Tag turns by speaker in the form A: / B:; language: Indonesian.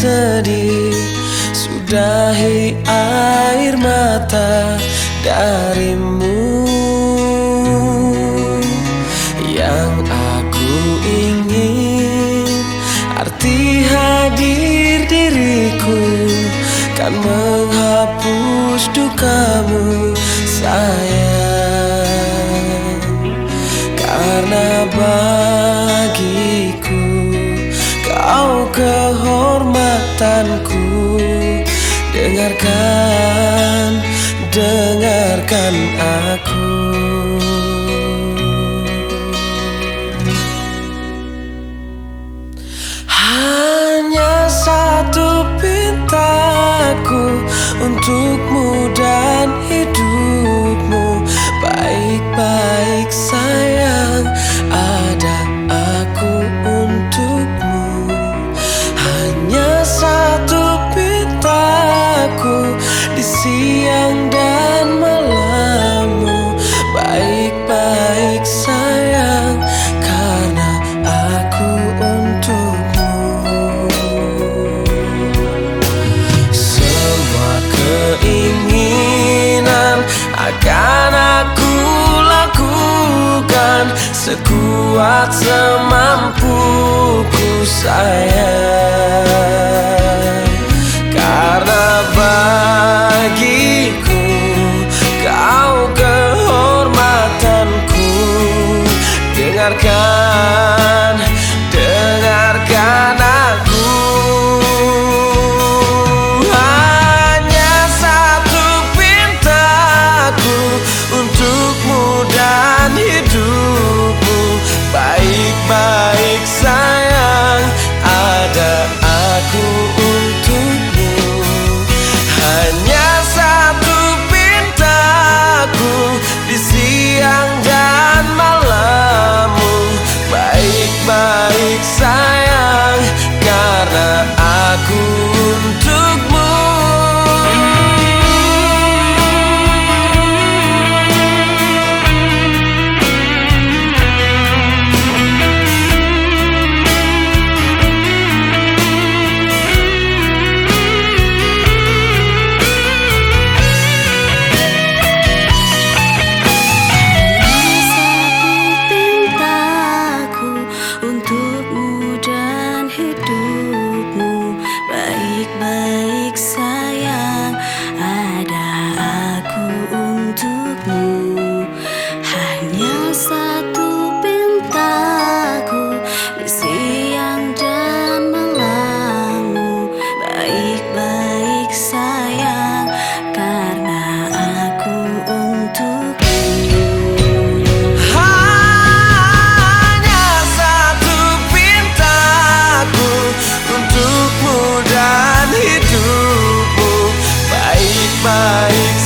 A: sedih. Sudahi air mata darimu. Yang aku ingin Arti hadir diriku Kan menghapus dukamu. Sayang Dengarkan, dengarkan aku. Hanya satu pintaku Untukmu dan hidupmu I am my